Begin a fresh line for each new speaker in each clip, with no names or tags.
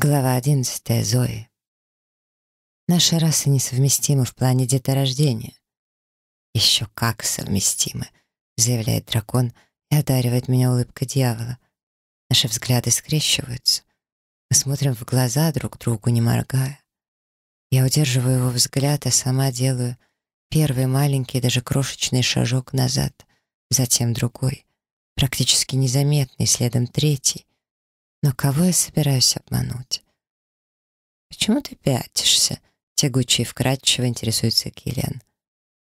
Глава одиннадцатая. Зои. Наши расы несовместимы в плане деторождения. «Еще как совместимы», — заявляет дракон и одаривает меня улыбкой дьявола. Наши взгляды скрещиваются. Мы смотрим в глаза друг другу, не моргая. Я удерживаю его взгляд, а сама делаю первый маленький, даже крошечный шажок назад, затем другой, практически незаметный, следом третий. Но кого я собираюсь обмануть? «Почему ты пятишься?» — тягуче и вкрадчиво интересуется Киллиан.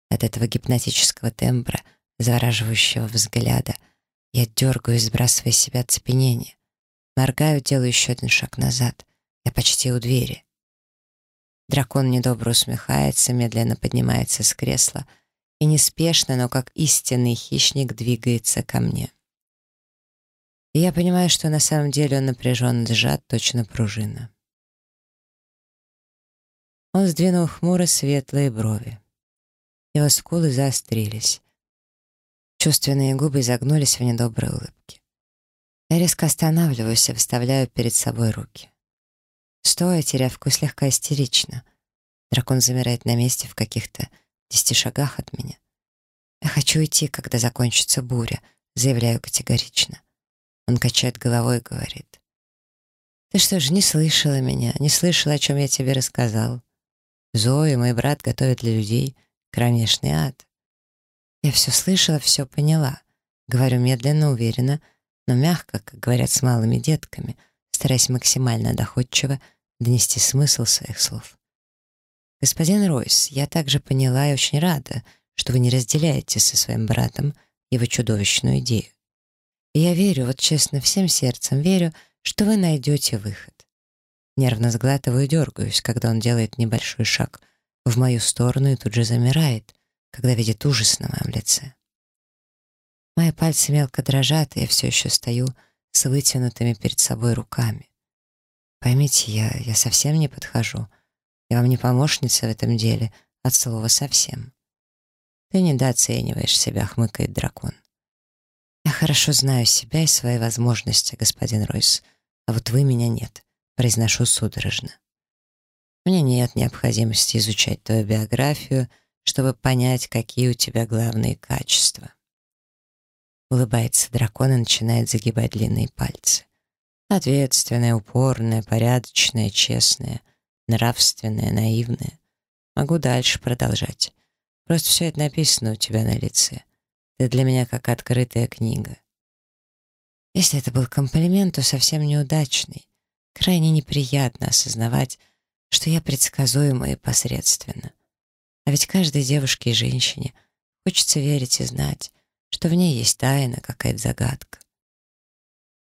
От этого гипнотического тембра, завораживающего взгляда, я дергаю, сбрасывая с себя оцепенение. Моргаю, делаю еще один шаг назад. Я почти у двери. Дракон недобро усмехается, медленно поднимается с кресла и неспешно, но как истинный хищник двигается ко мне. И я понимаю, что на самом деле он напряжен, сжат, точно пружина. Он сдвинул хмуро светлые брови. Его скулы заострились. Чувственные губы загнулись в недоброй улыбке. Я резко останавливаюсь и вставляю перед собой руки. Стоя, терявку слегка истерично. Дракон замирает на месте в каких-то десяти шагах от меня. Я хочу идти, когда закончится буря, заявляю категорично. Он качает головой и говорит. «Ты что же, не слышала меня, не слышала, о чем я тебе рассказал? Зои, мой брат, готовит для людей кромешный ад». Я все слышала, все поняла. Говорю медленно, уверенно, но мягко, как говорят с малыми детками, стараясь максимально доходчиво донести смысл своих слов. «Господин Ройс, я также поняла и очень рада, что вы не разделяете со своим братом его чудовищную идею. Я верю, вот честно, всем сердцем верю, что вы найдете выход. Нервно сглатываю и дергаюсь, когда он делает небольшой шаг в мою сторону и тут же замирает, когда видит ужас на моем лице. Мои пальцы мелко дрожат, и я все еще стою с вытянутыми перед собой руками. Поймите, я, я совсем не подхожу. Я вам не помощница в этом деле, от слова совсем. Ты недооцениваешь себя, хмыкает дракон. «Я хорошо знаю себя и свои возможности, господин Ройс, а вот вы меня нет», — произношу судорожно. «Мне нет необходимости изучать твою биографию, чтобы понять, какие у тебя главные качества». Улыбается дракон и начинает загибать длинные пальцы. Ответственная, упорная, порядочная, честная, нравственная, наивная. Могу дальше продолжать. Просто все это написано у тебя на лице. Ты для меня как открытая книга. Если это был комплимент, то совсем неудачный. Крайне неприятно осознавать, что я предсказуема и посредственна. А ведь каждой девушке и женщине хочется верить и знать, что в ней есть тайна, какая-то загадка.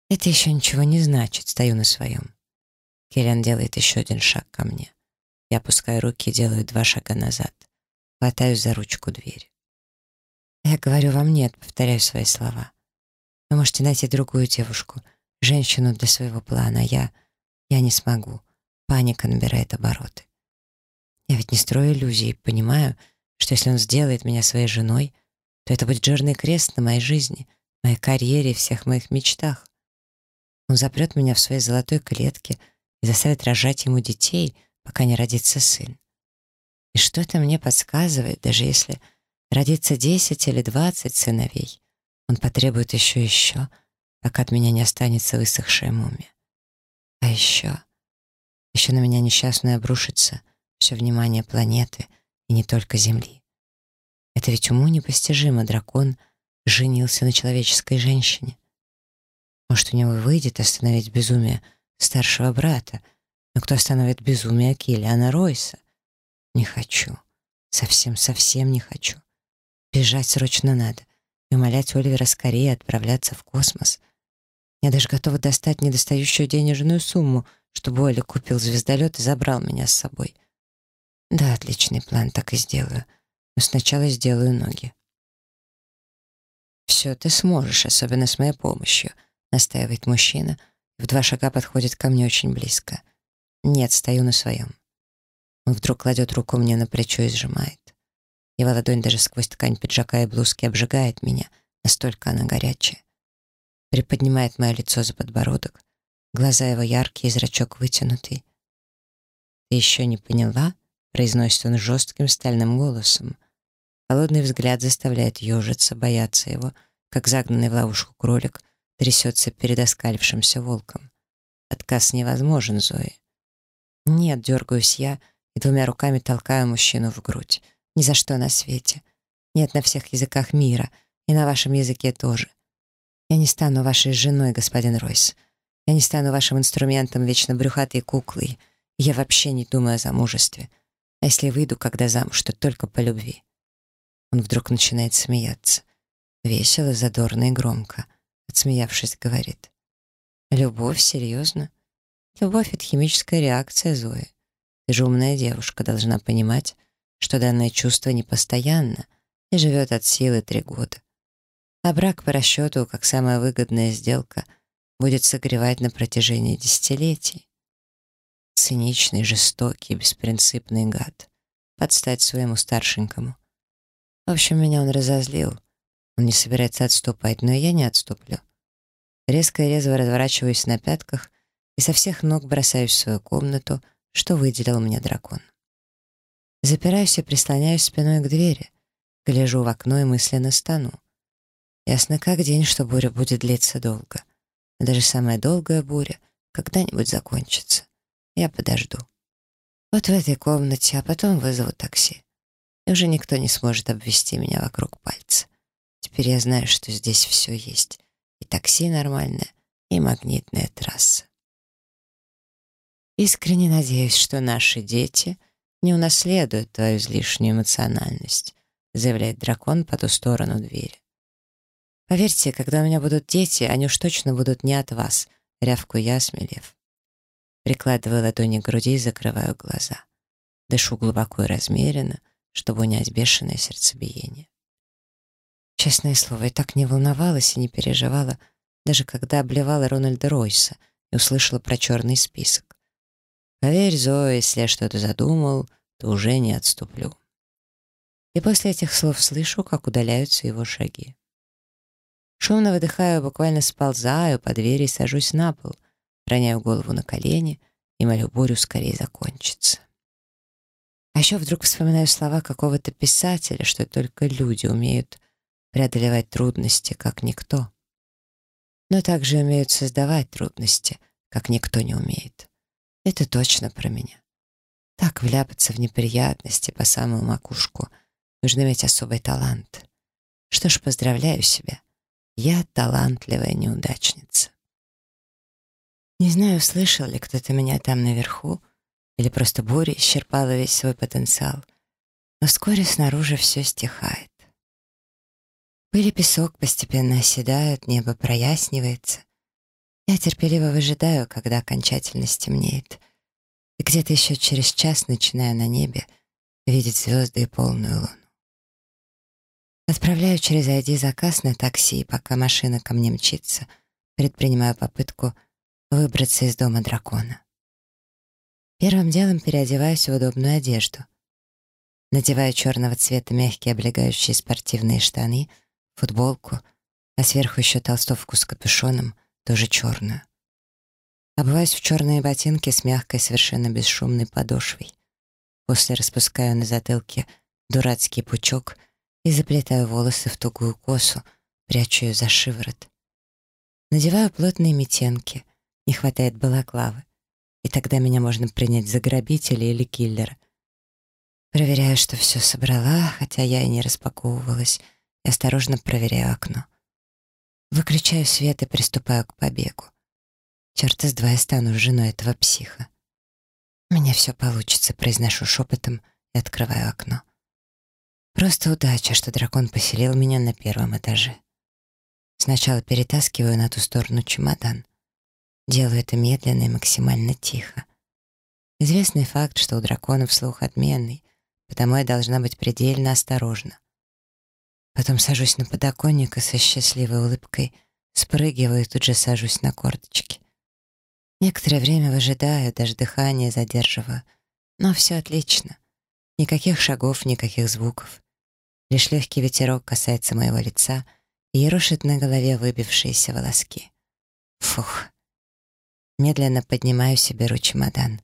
Это еще ничего не значит, стою на своем. Келлиан делает еще один шаг ко мне. Я опускаю руки и делаю два шага назад. Хватаюсь за ручку двери. Я говорю вам нет, повторяю свои слова. Вы можете найти другую девушку, женщину для своего плана, а я... я не смогу. Паника набирает обороты. Я ведь не строю иллюзий, понимаю, что если он сделает меня своей женой, то это будет жирный крест на моей жизни, моей карьере и всех моих мечтах. Он запрет меня в своей золотой клетке и заставит рожать ему детей, пока не родится сын. И что-то мне подсказывает, даже если Родится десять или двадцать сыновей. Он потребует еще и еще, пока от меня не останется высохшая мумия. А еще... Еще на меня несчастную обрушится все внимание планеты, и не только Земли. Это ведь уму непостижимо, дракон женился на человеческой женщине. Может, у него выйдет остановить безумие старшего брата, но кто остановит безумие Киллиана Ройса? Не хочу. Совсем-совсем не хочу. Бежать срочно надо и умолять Оливера скорее отправляться в космос. Я даже готова достать недостающую денежную сумму, чтобы Оля купил звездолет и забрал меня с собой. Да, отличный план, так и сделаю. Но сначала сделаю ноги. «Все ты сможешь, особенно с моей помощью», — настаивает мужчина. В два шага подходит ко мне очень близко. «Нет, стою на своем». Он вдруг кладет руку мне на плечо и сжимает. Его ладонь даже сквозь ткань пиджака и блузки обжигает меня, настолько она горячая. Приподнимает мое лицо за подбородок, Глаза его яркие, зрачок вытянутый. «Ты еще не поняла?» — произносит он жестким стальным голосом. Холодный взгляд заставляет ежиться, бояться его, как загнанный в ловушку кролик трясется перед оскалившимся волком. Отказ невозможен, Зои. Нет, дергаюсь я и двумя руками толкаю мужчину в грудь. Ни за что на свете. Нет на всех языках мира, и на вашем языке тоже. Я не стану вашей женой, господин Ройс. Я не стану вашим инструментом вечно брюхатой куклой. Я вообще не думаю о замужестве. А если выйду, когда замуж, то только по любви. Он вдруг начинает смеяться. Весело, задорно и громко. Отсмеявшись, говорит. «Любовь? Серьезно? Любовь — это химическая реакция, Зои. Ты же умная девушка, должна понимать, что данное чувство непостоянно и живет от силы три года. А брак по расчету, как самая выгодная сделка, будет согревать на протяжении десятилетий. Циничный, жестокий, беспринципный гад. Подстать своему старшенькому. В общем, меня он разозлил. Он не собирается отступать, но я не отступлю. Резко и резво разворачиваюсь на пятках и со всех ног бросаюсь в свою комнату, что выделил мне дракон. Запираюсь и прислоняюсь спиной к двери, гляжу в окно и мысленно стану. Ясно как день, что буря будет длиться долго. Но даже самая долгая буря когда-нибудь закончится. Я подожду. Вот в этой комнате, а потом вызову такси. И уже никто не сможет обвести меня вокруг пальца. Теперь я знаю, что здесь все есть. И такси нормальное, и магнитная трасса. Искренне надеюсь, что наши дети не унаследуют твою излишнюю эмоциональность, заявляет дракон по ту сторону двери. Поверьте, когда у меня будут дети, они уж точно будут не от вас, рявкую я, смелев. Прикладываю ладони к груди и закрываю глаза. Дышу глубоко и размеренно, чтобы унять бешеное сердцебиение. Честное слово, я так не волновалась и не переживала, даже когда обливала Рональда Ройса и услышала про черный список. Поверь, Зоя, если я что-то задумал, то уже не отступлю. И после этих слов слышу, как удаляются его шаги. Шумно выдыхаю, буквально сползаю по двери и сажусь на пол, роняю голову на колени и молю бурю скорее закончиться. А еще вдруг вспоминаю слова какого-то писателя, что только люди умеют преодолевать трудности, как никто. Но также умеют создавать трудности, как никто не умеет. Это точно про меня. Так вляпаться в неприятности по самую макушку нужно иметь особый талант. Что ж, поздравляю себя. Я талантливая неудачница. Не знаю, слышал ли кто-то меня там наверху, или просто буря исчерпала весь свой потенциал, но вскоре снаружи все стихает. Пыль и песок постепенно оседают, небо прояснивается. Я терпеливо выжидаю, когда окончательно стемнеет. И где-то еще через час начинаю на небе видеть звезды и полную луну. Отправляю через ID заказ на такси, пока машина ко мне мчится, предпринимаю попытку выбраться из дома дракона. Первым делом переодеваюсь в удобную одежду. Надеваю черного цвета мягкие облегающие спортивные штаны — футболку, а сверху еще толстовку с капюшоном, тоже черную. Обуваюсь в черные ботинки с мягкой, совершенно бесшумной подошвой. После распускаю на затылке дурацкий пучок и заплетаю волосы в тугую косу, прячу ее за шиворот. Надеваю плотные метенки, не хватает балаклавы, и тогда меня можно принять за грабителя или киллера. Проверяю, что все собрала, хотя я и не распаковывалась, и осторожно проверяю окно. Выключаю свет и приступаю к побегу. Черт из два я стану женой этого психа. У меня все получится, произношу шепотом и открываю окно. Просто удача, что дракон поселил меня на первом этаже. Сначала перетаскиваю на ту сторону чемодан. Делаю это медленно и максимально тихо. Известный факт, что у драконов слух отменный, потому я должна быть предельно осторожна. Потом сажусь на подоконник и со счастливой улыбкой спрыгиваю и тут же сажусь на корточки. Некоторое время выжидаю, даже дыхание задерживаю. Но все отлично. Никаких шагов, никаких звуков. Лишь легкий ветерок касается моего лица и ерошит на голове выбившиеся волоски. Фух. Медленно поднимаюсь и беру чемодан.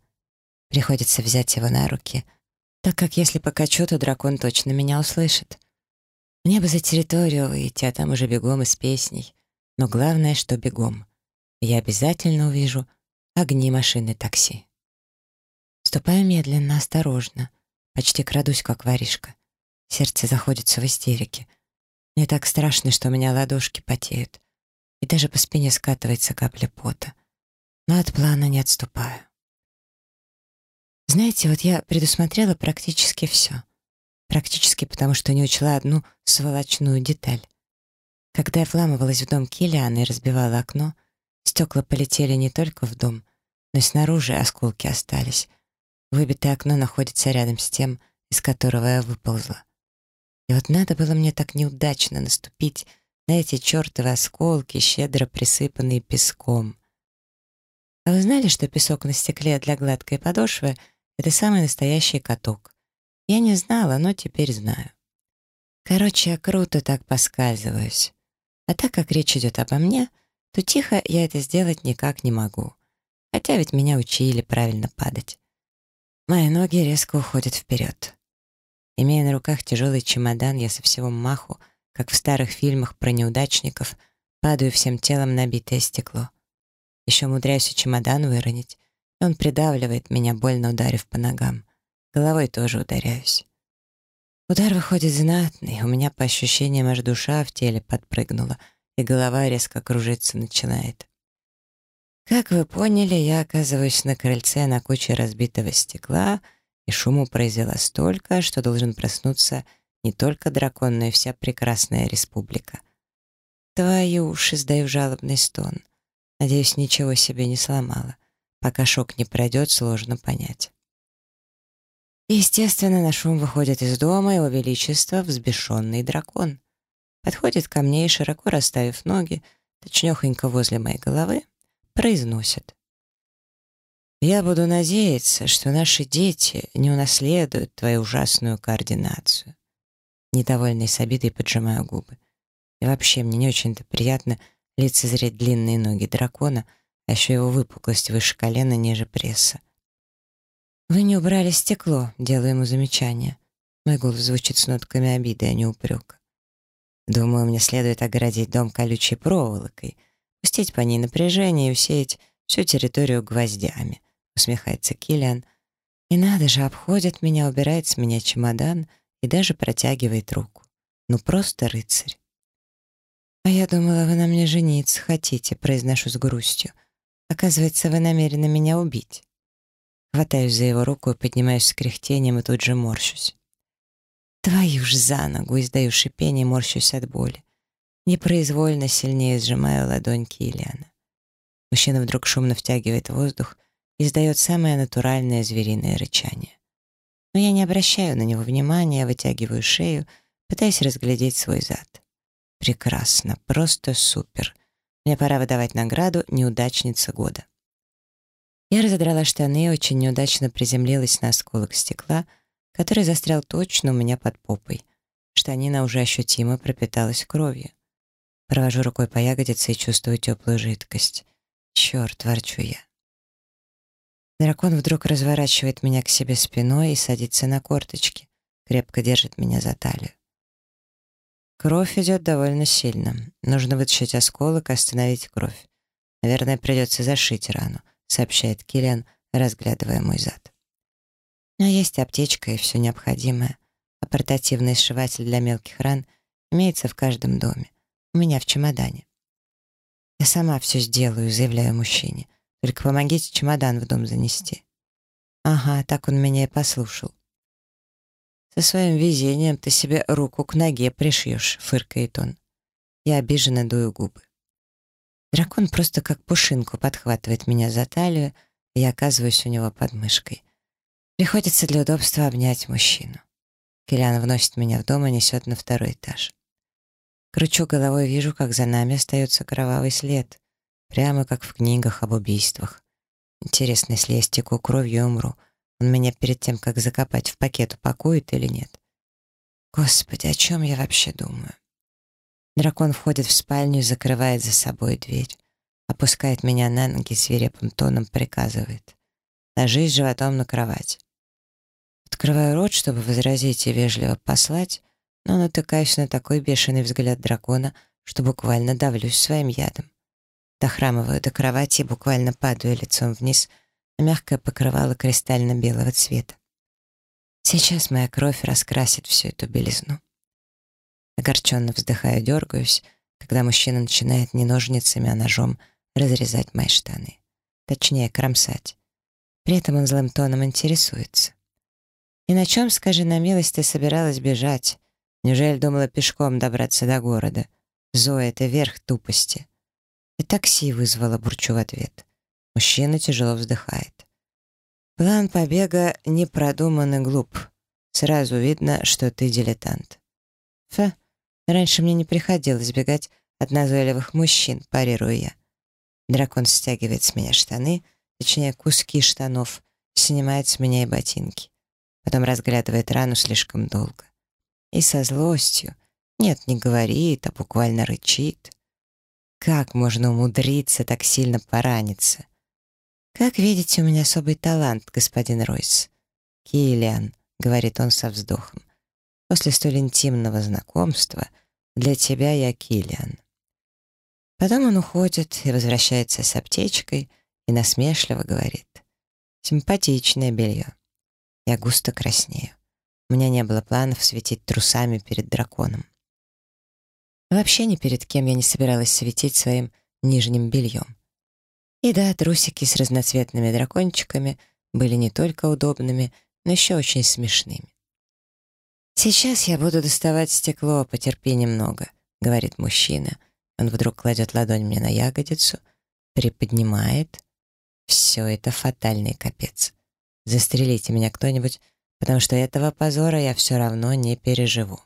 Приходится взять его на руки, так как если покачу, то дракон точно меня услышит. Мне бы за территорию выйти, а там уже бегом из песней. Но главное, что бегом. Я обязательно увижу огни машины такси. Ступаю медленно, осторожно. Почти крадусь, как воришка. Сердце заходится в истерике. Мне так страшно, что у меня ладошки потеют. И даже по спине скатывается капля пота. Но от плана не отступаю. Знаете, вот я предусмотрела практически все. Практически потому, что не учла одну сволочную деталь. Когда я вламывалась в дом Киллиана и разбивала окно, стекла полетели не только в дом, но и снаружи осколки остались. Выбитое окно находится рядом с тем, из которого я выползла. И вот надо было мне так неудачно наступить на эти чертовы осколки, щедро присыпанные песком. А вы знали, что песок на стекле для гладкой подошвы — это самый настоящий каток? Я не знала, но теперь знаю. Короче, я круто так поскальзываюсь. А так как речь идет обо мне, то тихо я это сделать никак не могу. Хотя ведь меня учили правильно падать. Мои ноги резко уходят вперед. Имея на руках тяжелый чемодан, я со всего маху, как в старых фильмах про неудачников, падаю всем телом на битое стекло. Еще умудряюсь чемодан выронить, и он придавливает меня, больно ударив по ногам. Головой тоже ударяюсь. Удар выходит знатный, у меня по ощущениям аж душа в теле подпрыгнула, и голова резко кружиться начинает. Как вы поняли, я оказываюсь на крыльце на куче разбитого стекла — и шуму произвела столько, что должен проснуться не только дракон, но и вся прекрасная республика. Твою уши сдаю жалобный стон. Надеюсь, ничего себе не сломала. Пока шок не пройдет, сложно понять. Естественно, на шум выходит из дома его величество взбешенный дракон. Подходит ко мне и, широко расставив ноги, точнёхонько возле моей головы, произносит. Я буду надеяться, что наши дети не унаследуют твою ужасную координацию. Недовольный с обидой поджимаю губы. И вообще, мне не очень-то приятно лицезреть длинные ноги дракона, а еще его выпуклость выше колена, ниже пресса. «Вы не убрали стекло», — делаю ему замечание. Мой голос звучит с нотками обиды, а не упрека. Думаю, мне следует огородить дом колючей проволокой, пустить по ней напряжение и усеять всю территорию гвоздями усмехается Киллиан. И надо же, обходит меня, убирает с меня чемодан и даже протягивает руку. Ну просто рыцарь. «А я думала, вы на мне жениться хотите», — произношу с грустью. «Оказывается, вы намерены меня убить». Хватаюсь за его руку и поднимаюсь с кряхтением и тут же морщусь. Твою ж за ногу, издаю шипение, морщусь от боли. Непроизвольно сильнее сжимаю ладонь Киллиана. Мужчина вдруг шумно втягивает воздух издает самое натуральное звериное рычание. Но я не обращаю на него внимания, вытягиваю шею, пытаясь разглядеть свой зад. Прекрасно, просто супер. Мне пора выдавать награду «Неудачница года». Я разодрала штаны и очень неудачно приземлилась на осколок стекла, который застрял точно у меня под попой. Штанина уже ощутимо пропиталась кровью. Провожу рукой по ягодице и чувствую теплую жидкость. Черт, ворчу я. Дракон вдруг разворачивает меня к себе спиной и садится на корточки, крепко держит меня за талию. Кровь идет довольно сильно. Нужно вытащить осколок и остановить кровь. Наверное, придется зашить рану, сообщает Киллиан, разглядывая мой зад. Но есть аптечка и все необходимое, а портативный сшиватель для мелких ран имеется в каждом доме. У меня в чемодане. Я сама все сделаю, заявляю мужчине. Только помогите чемодан в дом занести. Ага, так он меня и послушал. Со своим везением ты себе руку к ноге пришьешь, фыркает он. Я обиженно дую губы. Дракон просто как пушинку подхватывает меня за талию, и я оказываюсь у него под мышкой. Приходится для удобства обнять мужчину. Киллиан вносит меня в дом и несет на второй этаж. Кручу головой, вижу, как за нами остается кровавый след. Прямо как в книгах об убийствах. Интересно, если я стеку кровью умру, он меня перед тем, как закопать в пакет, упакует или нет? Господи, о чем я вообще думаю? Дракон входит в спальню и закрывает за собой дверь. опускает меня на ноги свирепым тоном, приказывает. Ложись животом на кровать. Открываю рот, чтобы возразить и вежливо послать, но натыкаюсь на такой бешеный взгляд дракона, что буквально давлюсь своим ядом. Дохрамываю до кровати и буквально падаю лицом вниз на мягкое покрывало кристально-белого цвета. Сейчас моя кровь раскрасит всю эту белизну. Огорченно вздыхаю, дергаюсь, когда мужчина начинает не ножницами, а ножом разрезать мои штаны. Точнее, кромсать. При этом он злым тоном интересуется. «И на чем, скажи на милость, ты собиралась бежать? Неужели думала пешком добраться до города? Зоя, это верх тупости». «И такси вызвала», — бурчу в ответ. Мужчина тяжело вздыхает. «План побега не продуман и глуп. Сразу видно, что ты дилетант». «Фа, раньше мне не приходилось бегать от назойливых мужчин», — парирую я. Дракон стягивает с меня штаны, точнее, куски штанов, снимает с меня и ботинки. Потом разглядывает рану слишком долго. И со злостью. Нет, не говорит, а буквально рычит. Как можно умудриться так сильно пораниться? Как видите, у меня особый талант, господин Ройс. Киллиан, говорит он со вздохом. После столь интимного знакомства для тебя я Киллиан. Потом он уходит и возвращается с аптечкой и насмешливо говорит. Симпатичное белье. Я густо краснею. У меня не было планов светить трусами перед драконом. Вообще ни перед кем я не собиралась светить своим нижним бельем. И да, трусики с разноцветными дракончиками были не только удобными, но еще очень смешными. «Сейчас я буду доставать стекло, потерпи немного», — говорит мужчина. Он вдруг кладет ладонь мне на ягодицу, приподнимает. Все это фатальный капец. Застрелите меня кто-нибудь, потому что этого позора я все равно не переживу.